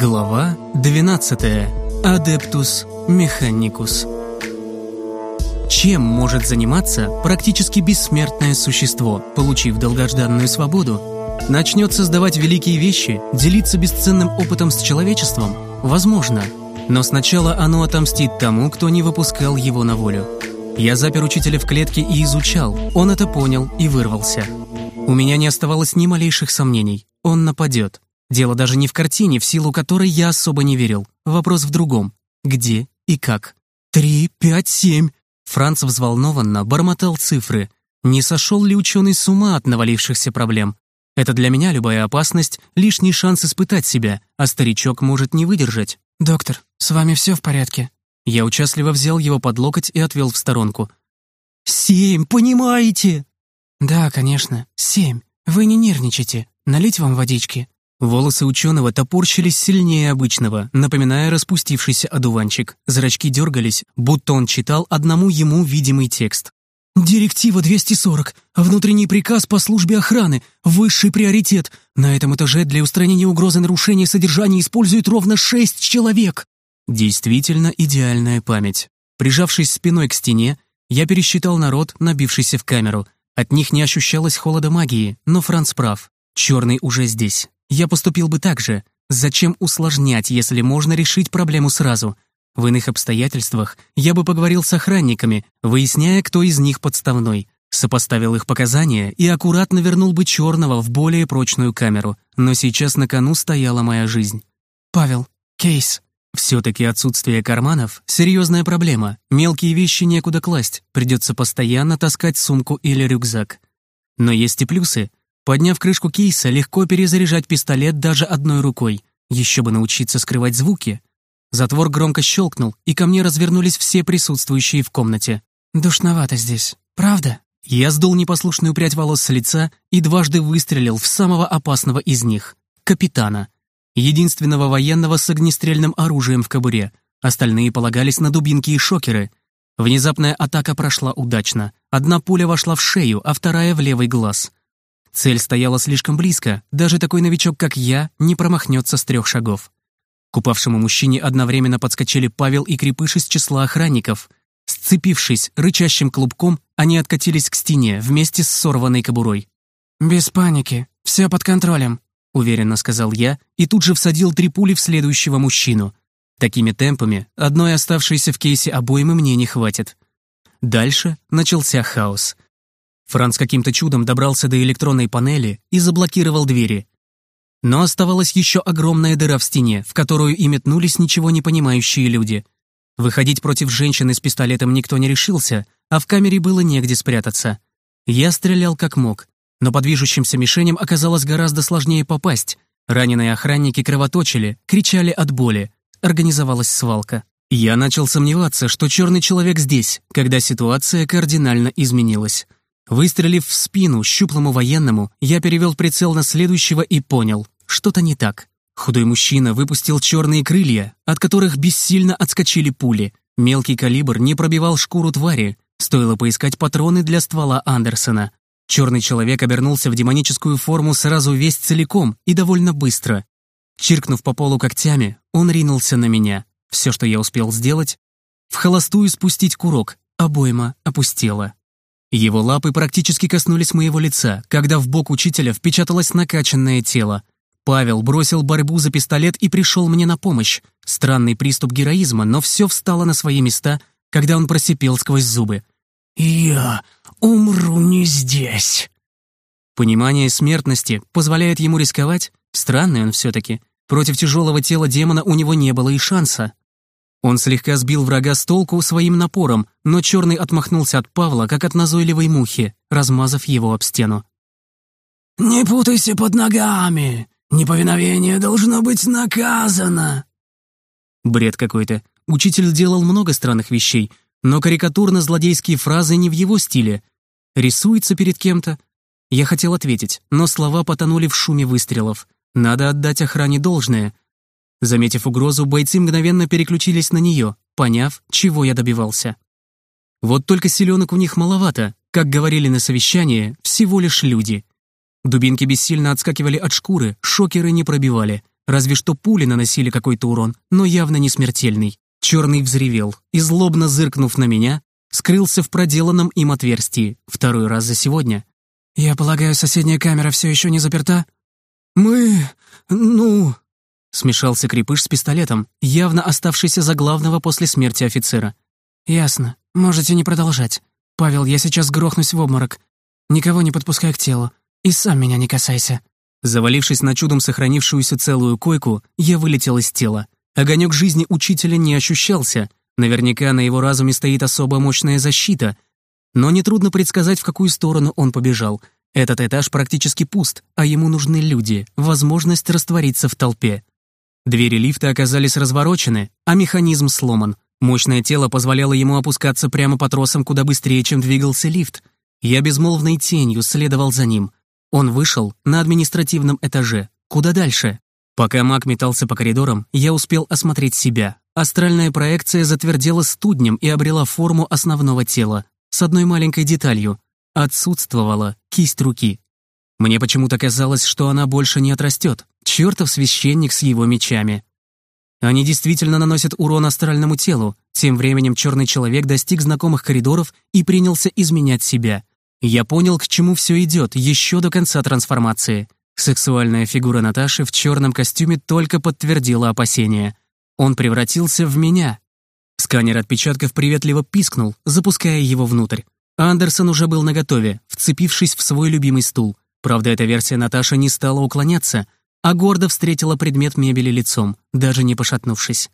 Глава 12. Адептус Механикус. Чем может заниматься практически бессмертное существо, получив долгожданную свободу? Начнет создавать великие вещи, делиться бесценным опытом с человечеством? Возможно. Но сначала оно отомстит тому, кто не выпускал его на волю. Я запер учителя в клетке и изучал. Он это понял и вырвался. У меня не оставалось ни малейших сомнений. Он нападет. Дело даже не в картине, в силу которой я особо не верил. Вопрос в другом. Где и как? «Три, пять, семь!» Франц взволнованно бормотал цифры. Не сошел ли ученый с ума от навалившихся проблем? Это для меня любая опасность — лишний шанс испытать себя, а старичок может не выдержать. «Доктор, с вами все в порядке?» Я участливо взял его под локоть и отвел в сторонку. «Семь, понимаете?» «Да, конечно, семь. Вы не нервничайте. Налить вам водички?» Волосы ученого топорщились сильнее обычного, напоминая распустившийся одуванчик. Зрачки дергались, будто он читал одному ему видимый текст. «Директива 240. Внутренний приказ по службе охраны. Высший приоритет. На этом этаже для устранения угрозы нарушения содержания используют ровно шесть человек». Действительно идеальная память. Прижавшись спиной к стене, я пересчитал народ, набившийся в камеру. От них не ощущалось холода магии, но Франц прав. Черный уже здесь. Я поступил бы так же. Зачем усложнять, если можно решить проблему сразу? В иных обстоятельствах я бы поговорил с охранниками, выясняя, кто из них подставной, сопоставил их показания и аккуратно вернул бы черного в более прочную камеру. Но сейчас на кону стояла моя жизнь. «Павел, кейс». Все-таки отсутствие карманов — серьезная проблема. Мелкие вещи некуда класть, придется постоянно таскать сумку или рюкзак. Но есть и плюсы. Подняв крышку кейса, легко перезаряжать пистолет даже одной рукой. Еще бы научиться скрывать звуки. Затвор громко щелкнул, и ко мне развернулись все присутствующие в комнате. «Душновато здесь, правда?» Я сдул непослушную прядь волос с лица и дважды выстрелил в самого опасного из них — капитана. Единственного военного с огнестрельным оружием в кобуре. Остальные полагались на дубинки и шокеры. Внезапная атака прошла удачно. Одна пуля вошла в шею, а вторая — в левый глаз — Цель стояла слишком близко, даже такой новичок, как я, не промахнется с трех шагов. К упавшему мужчине одновременно подскочили Павел и Крепыш из числа охранников. Сцепившись рычащим клубком, они откатились к стене вместе с сорванной кобурой. «Без паники, все под контролем», — уверенно сказал я и тут же всадил три пули в следующего мужчину. Такими темпами одной оставшейся в кейсе обоймы мне не хватит. Дальше начался хаос — Франц каким-то чудом добрался до электронной панели и заблокировал двери. Но оставалась еще огромная дыра в стене, в которую и метнулись ничего не понимающие люди. Выходить против женщины с пистолетом никто не решился, а в камере было негде спрятаться. Я стрелял как мог, но по движущимся мишеням оказалось гораздо сложнее попасть. Раненые охранники кровоточили, кричали от боли. Организовалась свалка. Я начал сомневаться, что черный человек здесь, когда ситуация кардинально изменилась. Выстрелив в спину щуплому военному, я перевел прицел на следующего и понял, что-то не так. Худой мужчина выпустил черные крылья, от которых бессильно отскочили пули. Мелкий калибр не пробивал шкуру твари. Стоило поискать патроны для ствола Андерсона. Черный человек обернулся в демоническую форму сразу весь целиком и довольно быстро. Чиркнув по полу когтями, он ринулся на меня. Все, что я успел сделать, в холостую спустить курок, обойма опустела. Его лапы практически коснулись моего лица, когда в бок учителя впечаталось накачанное тело. Павел бросил борьбу за пистолет и пришел мне на помощь. Странный приступ героизма, но все встало на свои места, когда он просипел сквозь зубы. «Я умру не здесь». Понимание смертности позволяет ему рисковать. Странный он все-таки. Против тяжелого тела демона у него не было и шанса. Он слегка сбил врага с толку своим напором, но черный отмахнулся от Павла, как от назойливой мухи, размазав его об стену. «Не путайся под ногами! Неповиновение должно быть наказано!» Бред какой-то. Учитель делал много странных вещей, но карикатурно-злодейские фразы не в его стиле. Рисуется перед кем-то. Я хотел ответить, но слова потонули в шуме выстрелов. Надо отдать охране должное. Заметив угрозу, бойцы мгновенно переключились на нее, поняв, чего я добивался. Вот только селенок у них маловато, как говорили на совещании, всего лишь люди. Дубинки бессильно отскакивали от шкуры, шокеры не пробивали. разве что пули наносили какой-то урон, но явно не смертельный. Черный взревел и, злобно зыркнув на меня, скрылся в проделанном им отверстии, второй раз за сегодня. «Я полагаю, соседняя камера все еще не заперта?» «Мы... ну...» Смешался крепыш с пистолетом, явно оставшийся за главного после смерти офицера. «Ясно. Можете не продолжать. Павел, я сейчас грохнусь в обморок. Никого не подпускай к телу. И сам меня не касайся». Завалившись на чудом сохранившуюся целую койку, я вылетел из тела. Огонек жизни учителя не ощущался. Наверняка на его разуме стоит особо мощная защита. Но нетрудно предсказать, в какую сторону он побежал. Этот этаж практически пуст, а ему нужны люди, возможность раствориться в толпе. Двери лифта оказались разворочены, а механизм сломан. Мощное тело позволяло ему опускаться прямо по тросам куда быстрее, чем двигался лифт. Я безмолвной тенью следовал за ним. Он вышел на административном этаже. Куда дальше? Пока маг метался по коридорам, я успел осмотреть себя. Астральная проекция затвердела студнем и обрела форму основного тела, с одной маленькой деталью. Отсутствовала кисть руки. Мне почему-то казалось, что она больше не отрастет. Чертов священник с его мечами. Они действительно наносят урон астральному телу. Тем временем черный человек достиг знакомых коридоров и принялся изменять себя. Я понял, к чему все идет еще до конца трансформации. Сексуальная фигура Наташи в черном костюме только подтвердила опасения. Он превратился в меня. Сканер отпечатков приветливо пискнул, запуская его внутрь. Андерсон уже был наготове, вцепившись в свой любимый стул. Правда, эта версия Наташи не стала уклоняться, а гордо встретила предмет мебели лицом, даже не пошатнувшись.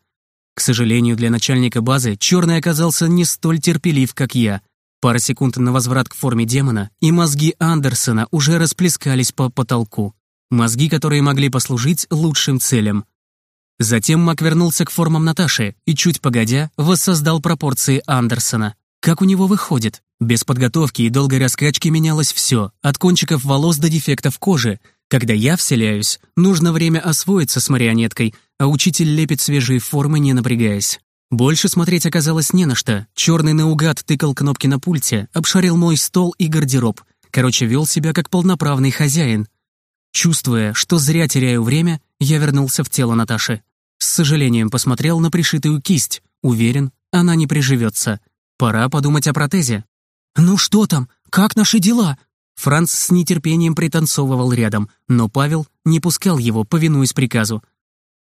К сожалению, для начальника базы черный оказался не столь терпелив, как я. Пара секунд на возврат к форме демона, и мозги Андерсона уже расплескались по потолку. Мозги, которые могли послужить лучшим целям. Затем Мак вернулся к формам Наташи и, чуть погодя, воссоздал пропорции Андерсона. Как у него выходит? Без подготовки и долгой раскачки менялось все, от кончиков волос до дефектов кожи. Когда я вселяюсь, нужно время освоиться с марионеткой, а учитель лепит свежие формы, не напрягаясь. Больше смотреть оказалось не на что. Черный наугад тыкал кнопки на пульте, обшарил мой стол и гардероб. Короче, вел себя как полноправный хозяин. Чувствуя, что зря теряю время, я вернулся в тело Наташи. С сожалением посмотрел на пришитую кисть. Уверен, она не приживется. Пора подумать о протезе. «Ну что там? Как наши дела?» Франц с нетерпением пританцовывал рядом, но Павел не пускал его, повинуясь приказу.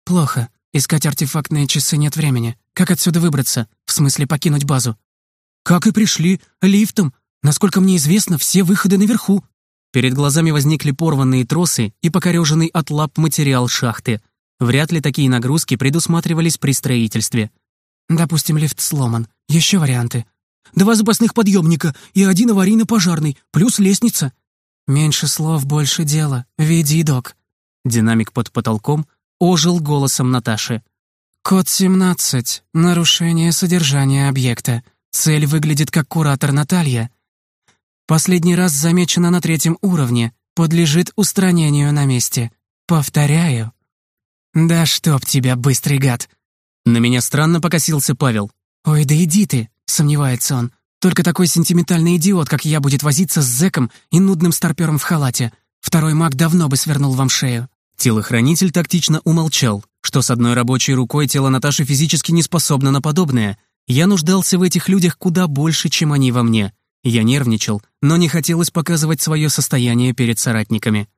«Плохо. Искать артефактные часы нет времени. Как отсюда выбраться? В смысле покинуть базу?» «Как и пришли. Лифтом. Насколько мне известно, все выходы наверху». Перед глазами возникли порванные тросы и покореженный от лап материал шахты. Вряд ли такие нагрузки предусматривались при строительстве. «Допустим, лифт сломан. Еще варианты. Два запасных подъемника и один аварийно-пожарный, плюс лестница». «Меньше слов, больше дела. Веди, док». Динамик под потолком ожил голосом Наташи. «Код 17. Нарушение содержания объекта. Цель выглядит как куратор Наталья. Последний раз замечена на третьем уровне. Подлежит устранению на месте. Повторяю». «Да чтоб тебя, быстрый гад!» На меня странно покосился Павел. «Ой, да иди ты!» — сомневается он. «Только такой сентиментальный идиот, как я, будет возиться с зэком и нудным старпёром в халате. Второй маг давно бы свернул вам шею». Телохранитель тактично умолчал, что с одной рабочей рукой тело Наташи физически не способно на подобное. Я нуждался в этих людях куда больше, чем они во мне. Я нервничал, но не хотелось показывать свое состояние перед соратниками.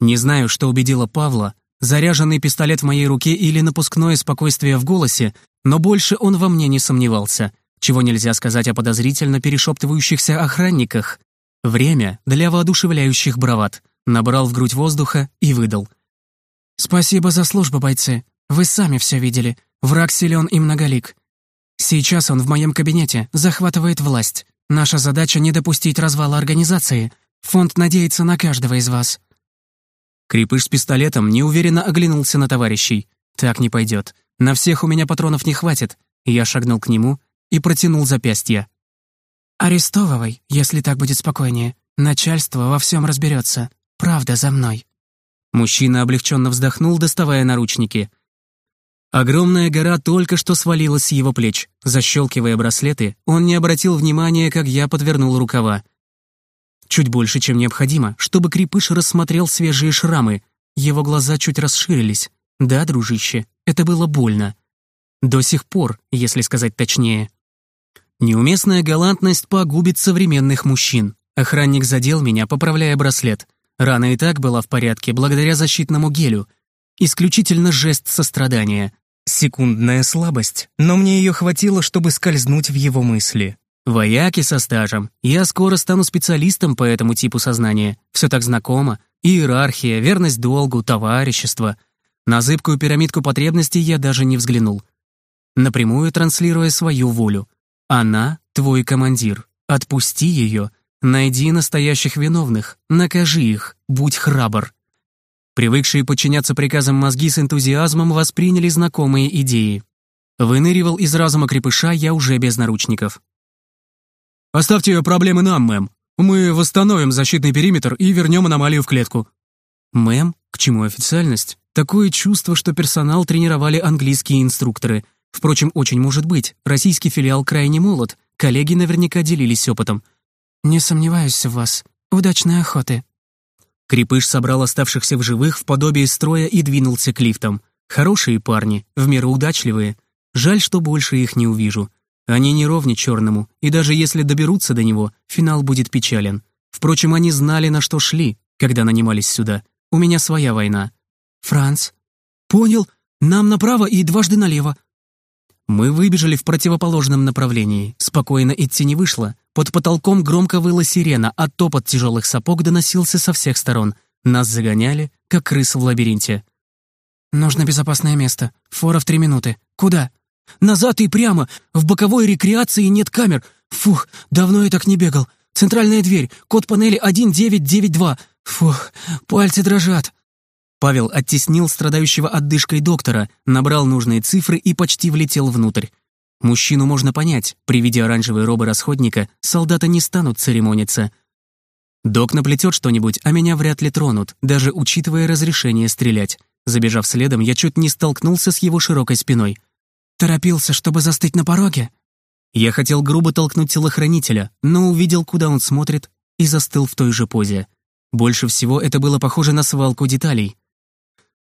Не знаю, что убедило Павла, заряженный пистолет в моей руке или напускное спокойствие в голосе, но больше он во мне не сомневался, чего нельзя сказать о подозрительно перешептывающихся охранниках. Время для воодушевляющих бравад. Набрал в грудь воздуха и выдал. «Спасибо за службу, бойцы. Вы сами все видели. Враг силен и многолик. Сейчас он в моем кабинете, захватывает власть. Наша задача не допустить развала организации. Фонд надеется на каждого из вас». Крепыш с пистолетом неуверенно оглянулся на товарищей. «Так не пойдет. На всех у меня патронов не хватит». Я шагнул к нему и протянул запястье. «Арестовывай, если так будет спокойнее. Начальство во всем разберется. Правда за мной». Мужчина облегченно вздохнул, доставая наручники. Огромная гора только что свалилась с его плеч. Защелкивая браслеты, он не обратил внимания, как я подвернул рукава. Чуть больше, чем необходимо, чтобы крепыш рассмотрел свежие шрамы. его глаза чуть расширились. Да, дружище, это было больно. До сих пор, если сказать точнее. Неуместная галантность погубит современных мужчин. Охранник задел меня, поправляя браслет. Рана и так была в порядке, благодаря защитному гелю. Исключительно жест сострадания. Секундная слабость, но мне ее хватило, чтобы скользнуть в его мысли. Вояки со стажем. Я скоро стану специалистом по этому типу сознания. Все так знакомо. Иерархия, верность долгу, товарищество. На зыбкую пирамидку потребностей я даже не взглянул. Напрямую транслируя свою волю. Она — твой командир. Отпусти ее. Найди настоящих виновных. Накажи их. Будь храбр. Привыкшие подчиняться приказам мозги с энтузиазмом восприняли знакомые идеи. Выныривал из разума крепыша я уже без наручников. «Оставьте проблемы нам, мэм. Мы восстановим защитный периметр и вернем аномалию в клетку». «Мэм? К чему официальность? Такое чувство, что персонал тренировали английские инструкторы. Впрочем, очень может быть. Российский филиал крайне молод. Коллеги наверняка делились опытом». «Не сомневаюсь в вас. Удачной охоты». Крепыш собрал оставшихся в живых в подобие строя и двинулся к лифтам. Хорошие парни, в меру удачливые. Жаль, что больше их не увижу. Они не ровни черному, и даже если доберутся до него, финал будет печален. Впрочем, они знали, на что шли, когда нанимались сюда. У меня своя война. Франц. Понял. Нам направо и дважды налево. Мы выбежали в противоположном направлении. Спокойно идти не вышло. Под потолком громко выла сирена, а топот тяжелых сапог доносился со всех сторон. Нас загоняли, как крыс в лабиринте. «Нужно безопасное место. Фора в три минуты. Куда?» Назад и прямо. В боковой рекреации нет камер. Фух, давно я так не бегал. Центральная дверь. Код панели 1992. Фух, пальцы дрожат. Павел оттеснил страдающего отдышкой доктора, набрал нужные цифры и почти влетел внутрь. Мужчину можно понять. При виде оранжевой робы расходника солдаты не станут церемониться. Док наплетет что-нибудь, а меня вряд ли тронут, даже учитывая разрешение стрелять. Забежав следом, я чуть не столкнулся с его широкой спиной. Торопился, чтобы застыть на пороге? Я хотел грубо толкнуть телохранителя, но увидел, куда он смотрит, и застыл в той же позе. Больше всего это было похоже на свалку деталей.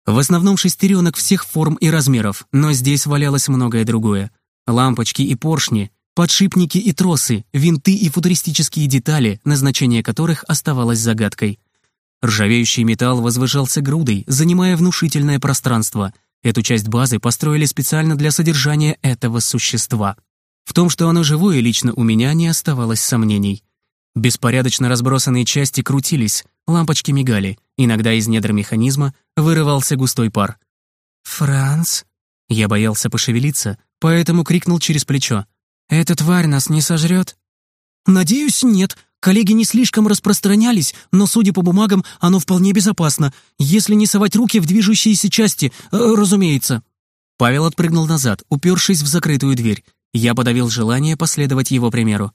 В основном шестеренок всех форм и размеров, но здесь валялось многое другое. Лампочки и поршни, подшипники и тросы, винты и футуристические детали, назначение которых оставалось загадкой. Ржавеющий металл возвышался грудой, занимая внушительное пространство — Эту часть базы построили специально для содержания этого существа. В том, что оно живое, лично у меня не оставалось сомнений. Беспорядочно разбросанные части крутились, лампочки мигали, иногда из недр механизма вырывался густой пар. «Франц?» Я боялся пошевелиться, поэтому крикнул через плечо. «Эта тварь нас не сожрет?» «Надеюсь, нет. Коллеги не слишком распространялись, но, судя по бумагам, оно вполне безопасно, если не совать руки в движущиеся части, э, разумеется». Павел отпрыгнул назад, упершись в закрытую дверь. Я подавил желание последовать его примеру.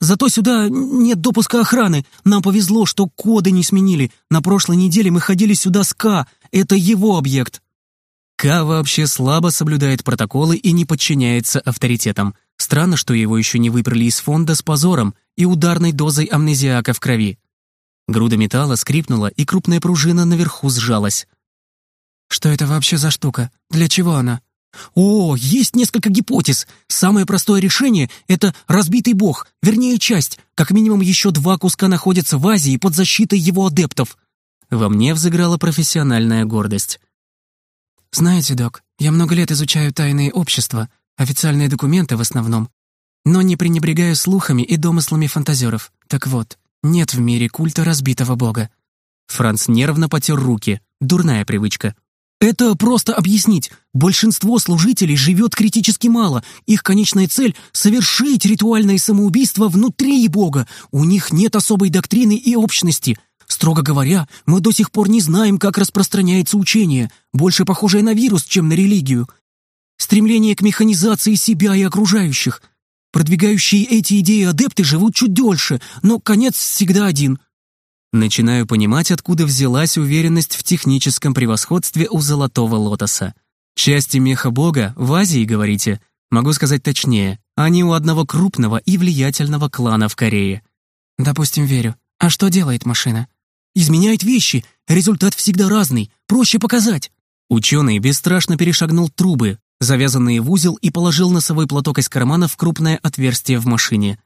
«Зато сюда нет допуска охраны. Нам повезло, что коды не сменили. На прошлой неделе мы ходили сюда с К. Это его объект». К вообще слабо соблюдает протоколы и не подчиняется авторитетам. Странно, что его еще не выпрали из фонда с позором и ударной дозой амнезиака в крови. Груда металла скрипнула, и крупная пружина наверху сжалась. «Что это вообще за штука? Для чего она?» «О, есть несколько гипотез. Самое простое решение — это разбитый бог, вернее, часть. Как минимум еще два куска находятся в Азии под защитой его адептов». Во мне взыграла профессиональная гордость. «Знаете, док, я много лет изучаю тайные общества, официальные документы в основном, но не пренебрегаю слухами и домыслами фантазеров. Так вот, нет в мире культа разбитого бога». Франц нервно потер руки. Дурная привычка. «Это просто объяснить. Большинство служителей живет критически мало. Их конечная цель — совершить ритуальное самоубийство внутри Бога. У них нет особой доктрины и общности. Строго говоря, мы до сих пор не знаем, как распространяется учение, больше похожее на вирус, чем на религию. Стремление к механизации себя и окружающих — Продвигающие эти идеи адепты живут чуть дольше, но конец всегда один. Начинаю понимать, откуда взялась уверенность в техническом превосходстве у Золотого Лотоса. Части меха бога в Азии, говорите? Могу сказать точнее, они у одного крупного и влиятельного клана в Корее. Допустим, верю. А что делает машина? изменяет вещи. Результат всегда разный, проще показать». Ученый бесстрашно перешагнул трубы, завязанные в узел, и положил носовой платок из кармана в крупное отверстие в машине.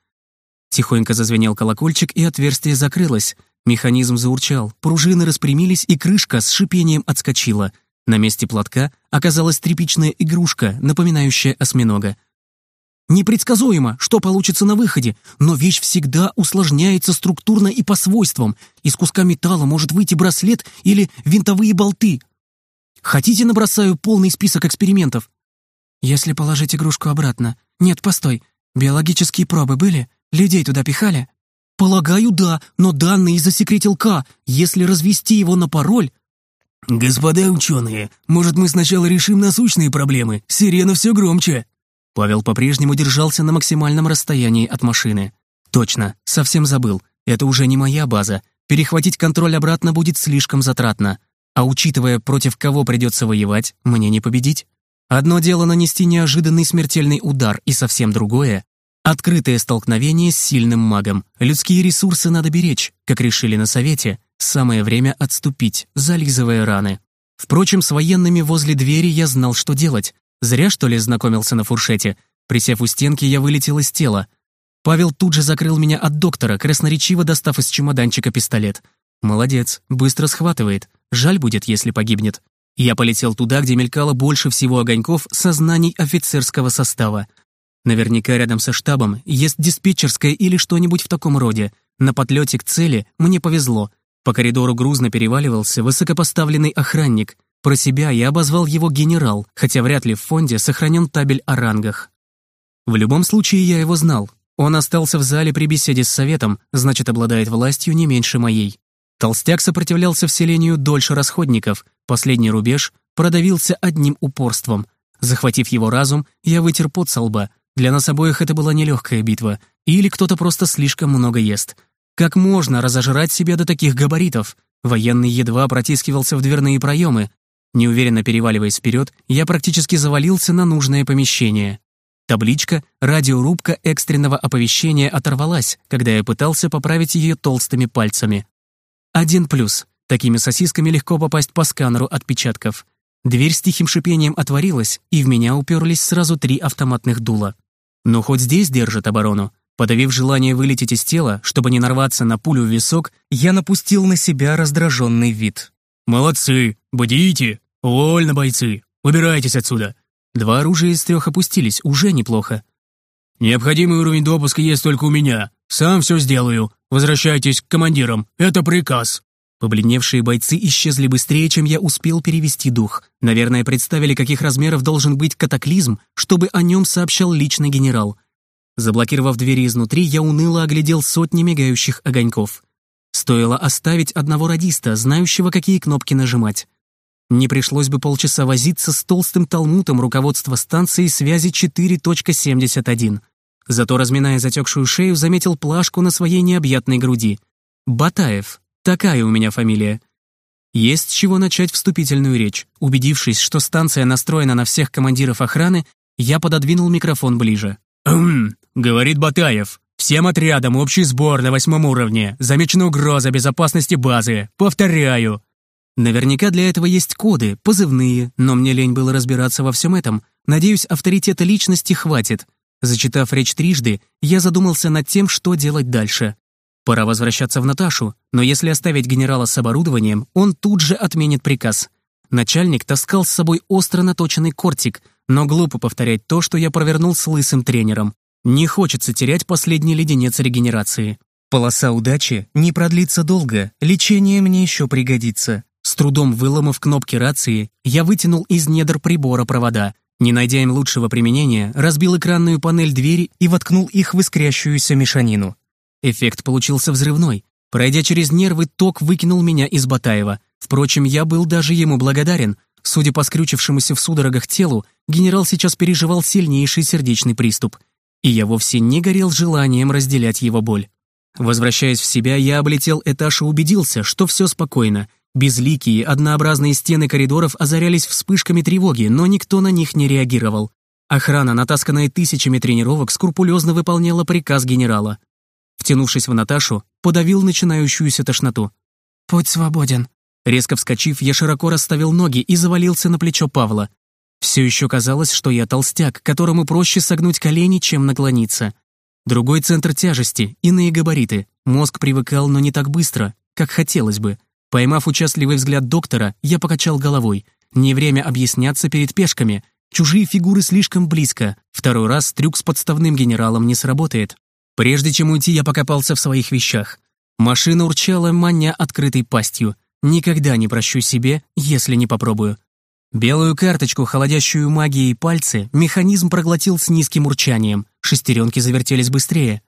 Тихонько зазвенел колокольчик, и отверстие закрылось. Механизм заурчал, пружины распрямились, и крышка с шипением отскочила. На месте платка оказалась тряпичная игрушка, напоминающая осьминога. Непредсказуемо, что получится на выходе, но вещь всегда усложняется структурно и по свойствам. Из куска металла может выйти браслет или винтовые болты. Хотите, набросаю полный список экспериментов? Если положить игрушку обратно. Нет, постой. Биологические пробы были? Людей туда пихали? Полагаю, да, но данные засекретил К. Если развести его на пароль... Господа ученые, может, мы сначала решим насущные проблемы? Сирена все громче. Павел по-прежнему держался на максимальном расстоянии от машины. Точно, совсем забыл. Это уже не моя база. Перехватить контроль обратно будет слишком затратно. А учитывая, против кого придется воевать, мне не победить. Одно дело нанести неожиданный смертельный удар, и совсем другое — открытое столкновение с сильным магом. Людские ресурсы надо беречь, как решили на совете. Самое время отступить, зализывая раны. Впрочем, с военными возле двери я знал, что делать. Зря, что ли, знакомился на фуршете. Присев у стенки, я вылетел из тела. Павел тут же закрыл меня от доктора, красноречиво достав из чемоданчика пистолет. Молодец, быстро схватывает. Жаль будет, если погибнет. Я полетел туда, где мелькало больше всего огоньков сознаний офицерского состава. Наверняка рядом со штабом есть диспетчерская или что-нибудь в таком роде. На подлете к цели мне повезло. По коридору грузно переваливался высокопоставленный охранник. Про себя я обозвал его генерал, хотя вряд ли в фонде сохранен табель о рангах. В любом случае я его знал. Он остался в зале при беседе с советом, значит, обладает властью не меньше моей. Толстяк сопротивлялся вселению дольше расходников, последний рубеж продавился одним упорством. Захватив его разум, я вытер пот со лба. Для нас обоих это была нелегкая битва. Или кто-то просто слишком много ест. Как можно разожрать себя до таких габаритов? Военный едва протискивался в дверные проемы, Неуверенно переваливаясь вперед, я практически завалился на нужное помещение. Табличка «Радиорубка экстренного оповещения» оторвалась, когда я пытался поправить ее толстыми пальцами. Один плюс. Такими сосисками легко попасть по сканеру отпечатков. Дверь с тихим шипением отворилась, и в меня уперлись сразу три автоматных дула. Но хоть здесь держат оборону. Подавив желание вылететь из тела, чтобы не нарваться на пулю в висок, я напустил на себя раздраженный вид. «Молодцы! Будите! Вольно, бойцы! Убирайтесь отсюда!» Два оружия из трех опустились, уже неплохо. «Необходимый уровень допуска есть только у меня. Сам все сделаю. Возвращайтесь к командирам. Это приказ». Побледневшие бойцы исчезли быстрее, чем я успел перевести дух. Наверное, представили, каких размеров должен быть катаклизм, чтобы о нем сообщал личный генерал. Заблокировав двери изнутри, я уныло оглядел сотни мигающих огоньков. Стоило оставить одного радиста, знающего, какие кнопки нажимать. Не пришлось бы полчаса возиться с толстым талмутом руководства станции связи 4.71. Зато, разминая затекшую шею, заметил плашку на своей необъятной груди. «Батаев. Такая у меня фамилия». Есть с чего начать вступительную речь. Убедившись, что станция настроена на всех командиров охраны, я пододвинул микрофон ближе. «Хм», — говорит Батаев. Всем отрядам общий сбор на восьмом уровне. Замечена угроза безопасности базы. Повторяю. Наверняка для этого есть коды, позывные, но мне лень было разбираться во всем этом. Надеюсь, авторитета личности хватит. Зачитав речь трижды, я задумался над тем, что делать дальше. Пора возвращаться в Наташу, но если оставить генерала с оборудованием, он тут же отменит приказ. Начальник таскал с собой остро наточенный кортик, но глупо повторять то, что я провернул с лысым тренером. Не хочется терять последний леденец регенерации. Полоса удачи не продлится долго, лечение мне еще пригодится. С трудом выломав кнопки рации, я вытянул из недр прибора провода. Не найдя им лучшего применения, разбил экранную панель двери и воткнул их в искрящуюся мешанину. Эффект получился взрывной. Пройдя через нервы, ток выкинул меня из Батаева. Впрочем, я был даже ему благодарен. Судя по скрючившемуся в судорогах телу, генерал сейчас переживал сильнейший сердечный приступ — и я вовсе не горел желанием разделять его боль. Возвращаясь в себя, я облетел этаж и убедился, что все спокойно. Безликие, однообразные стены коридоров озарялись вспышками тревоги, но никто на них не реагировал. Охрана, натасканная тысячами тренировок, скрупулезно выполняла приказ генерала. Втянувшись в Наташу, подавил начинающуюся тошноту. Путь свободен». Резко вскочив, я широко расставил ноги и завалился на плечо Павла. Все еще казалось, что я толстяк, которому проще согнуть колени, чем наклониться. Другой центр тяжести, иные габариты. Мозг привыкал, но не так быстро, как хотелось бы. Поймав участливый взгляд доктора, я покачал головой. Не время объясняться перед пешками. Чужие фигуры слишком близко. Второй раз трюк с подставным генералом не сработает. Прежде чем уйти, я покопался в своих вещах. Машина урчала, маня открытой пастью. Никогда не прощу себе, если не попробую. Белую карточку, холодящую магией пальцы, механизм проглотил с низким урчанием. Шестеренки завертелись быстрее.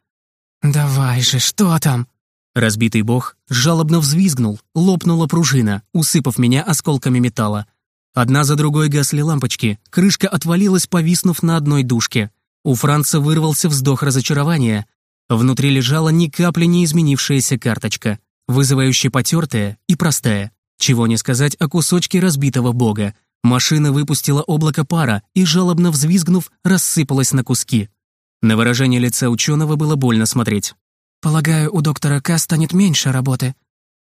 «Давай же, что там?» Разбитый бог жалобно взвизгнул, лопнула пружина, усыпав меня осколками металла. Одна за другой гасли лампочки, крышка отвалилась, повиснув на одной дужке. У Франца вырвался вздох разочарования. Внутри лежала ни капли не изменившаяся карточка, вызывающая потертая и простая. Чего не сказать о кусочке разбитого бога, Машина выпустила облако пара и, жалобно взвизгнув, рассыпалась на куски. На выражение лица ученого было больно смотреть. «Полагаю, у доктора К станет меньше работы».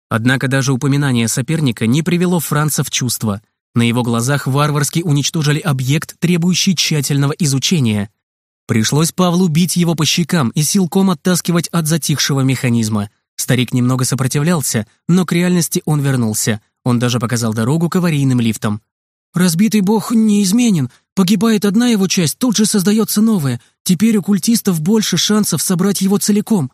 Однако даже упоминание соперника не привело Франца в чувство. На его глазах варварски уничтожили объект, требующий тщательного изучения. Пришлось Павлу бить его по щекам и силком оттаскивать от затихшего механизма. Старик немного сопротивлялся, но к реальности он вернулся. Он даже показал дорогу к аварийным лифтам. Разбитый бог неизменен. Погибает одна его часть, тут же создается новая. Теперь у культистов больше шансов собрать его целиком.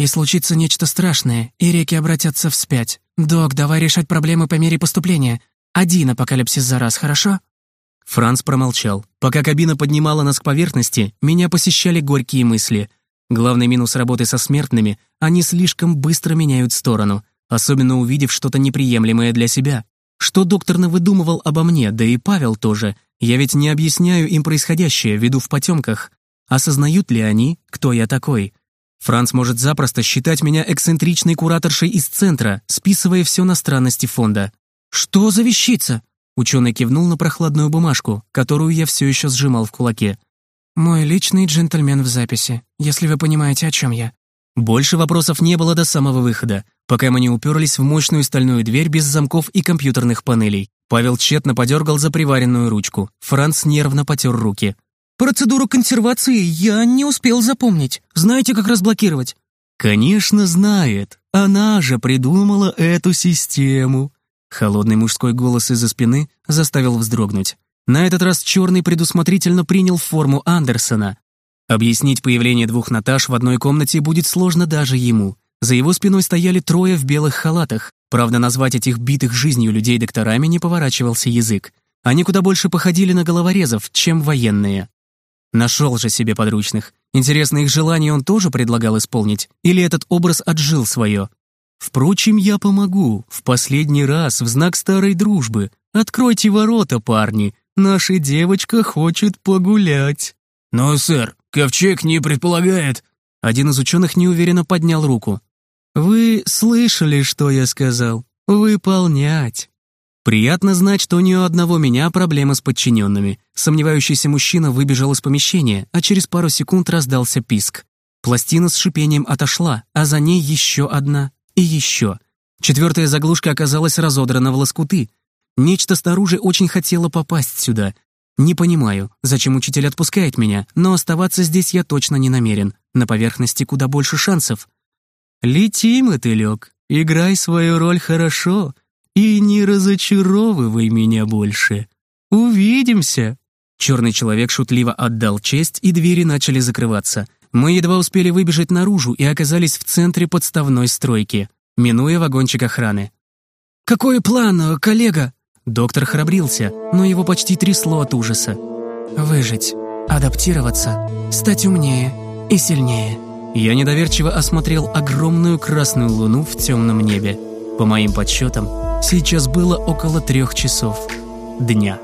И случится нечто страшное, и реки обратятся вспять. Док, давай решать проблемы по мере поступления. Один апокалипсис за раз, хорошо? Франц промолчал. Пока кабина поднимала нас к поверхности, меня посещали горькие мысли. Главный минус работы со смертными — они слишком быстро меняют сторону, особенно увидев что-то неприемлемое для себя. Что доктор навыдумывал обо мне, да и Павел тоже. Я ведь не объясняю им происходящее, веду в потемках. Осознают ли они, кто я такой? Франц может запросто считать меня эксцентричной кураторшей из центра, списывая все на странности фонда. «Что за вещица?» Ученый кивнул на прохладную бумажку, которую я все еще сжимал в кулаке. «Мой личный джентльмен в записи, если вы понимаете, о чем я». Больше вопросов не было до самого выхода, пока мы не уперлись в мощную стальную дверь без замков и компьютерных панелей. Павел тщетно подергал за приваренную ручку. Франц нервно потер руки. «Процедуру консервации я не успел запомнить. Знаете, как разблокировать?» «Конечно знает. Она же придумала эту систему». Холодный мужской голос из-за спины заставил вздрогнуть. На этот раз черный предусмотрительно принял форму Андерсона, Объяснить появление двух Наташ в одной комнате будет сложно даже ему. За его спиной стояли трое в белых халатах. Правда, назвать этих битых жизнью людей докторами не поворачивался язык. Они куда больше походили на головорезов, чем военные. Нашел же себе подручных. Интересно, их желание он тоже предлагал исполнить? Или этот образ отжил свое? Впрочем, я помогу. В последний раз, в знак старой дружбы. Откройте ворота, парни. Наша девочка хочет погулять. «Но, сэр, ковчег не предполагает...» Один из ученых неуверенно поднял руку. «Вы слышали, что я сказал? Выполнять!» Приятно знать, что у одного меня проблемы с подчиненными. Сомневающийся мужчина выбежал из помещения, а через пару секунд раздался писк. Пластина с шипением отошла, а за ней еще одна и еще. Четвертая заглушка оказалась разодрана в лоскуты. Нечто снаружи очень хотело попасть сюда, не понимаю, зачем учитель отпускает меня, но оставаться здесь я точно не намерен. На поверхности куда больше шансов. Лети, мотылек, играй свою роль хорошо и не разочаровывай меня больше. Увидимся. Черный человек шутливо отдал честь, и двери начали закрываться. Мы едва успели выбежать наружу и оказались в центре подставной стройки, минуя вагончик охраны. «Какой план, коллега?» Доктор храбрился, но его почти трясло от ужаса. «Выжить, адаптироваться, стать умнее и сильнее». Я недоверчиво осмотрел огромную красную луну в темном небе. По моим подсчетам, сейчас было около трех часов дня.